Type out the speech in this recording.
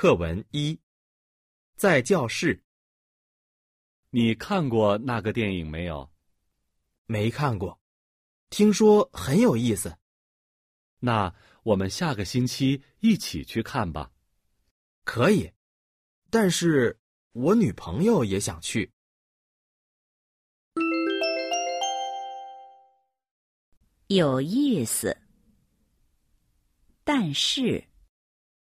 课文一在教室。你看过那个电影没有？没看过。听说很有意思。那我们下个星期一起去看吧。可以但是我女朋友也想去。有意思但是